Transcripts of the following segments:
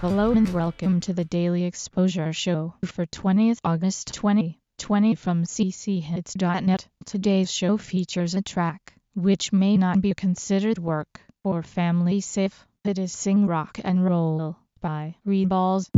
Hello and welcome to the Daily Exposure Show for 20th August 2020 from cchits.net. Today's show features a track which may not be considered work or family safe. It is Sing Rock and Roll by Reballs.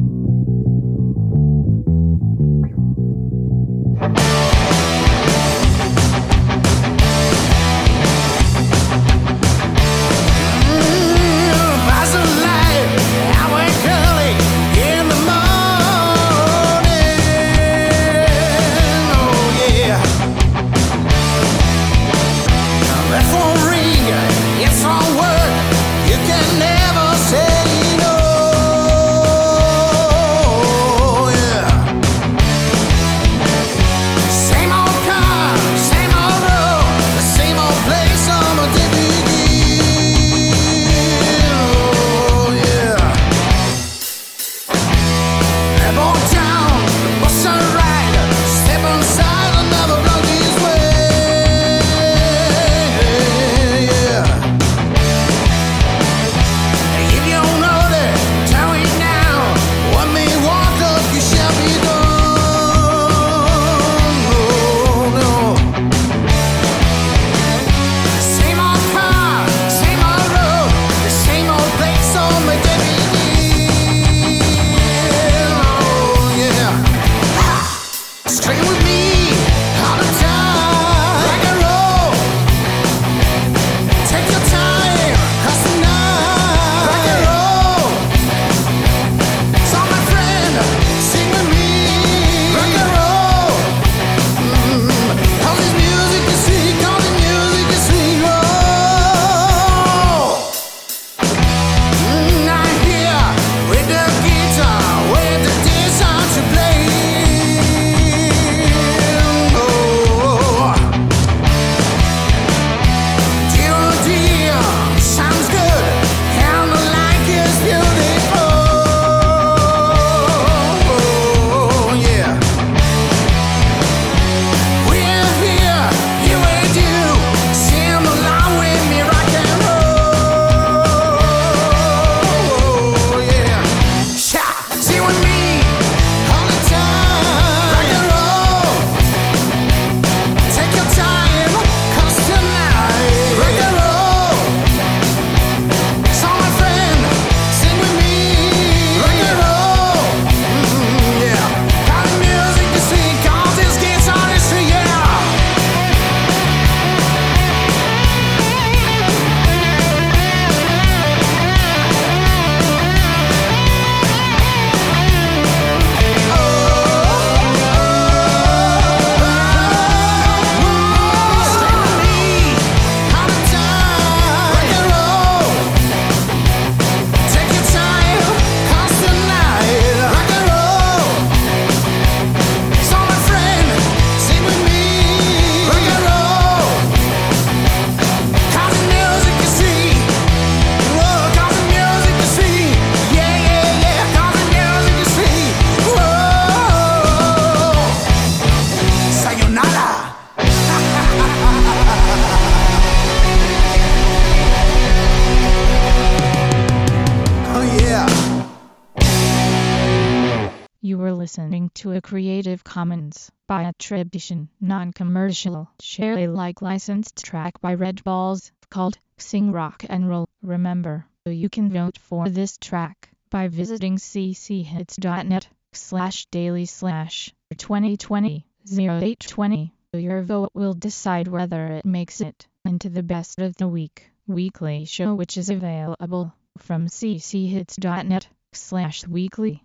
Were listening to a Creative Commons by attribution, non-commercial, share Alike licensed track by Red Balls called Sing Rock and Roll. Remember, you can vote for this track by visiting cchits.net slash daily slash 2020 0820. Your vote will decide whether it makes it into the best of the week weekly show which is available from cchits.net slash weekly.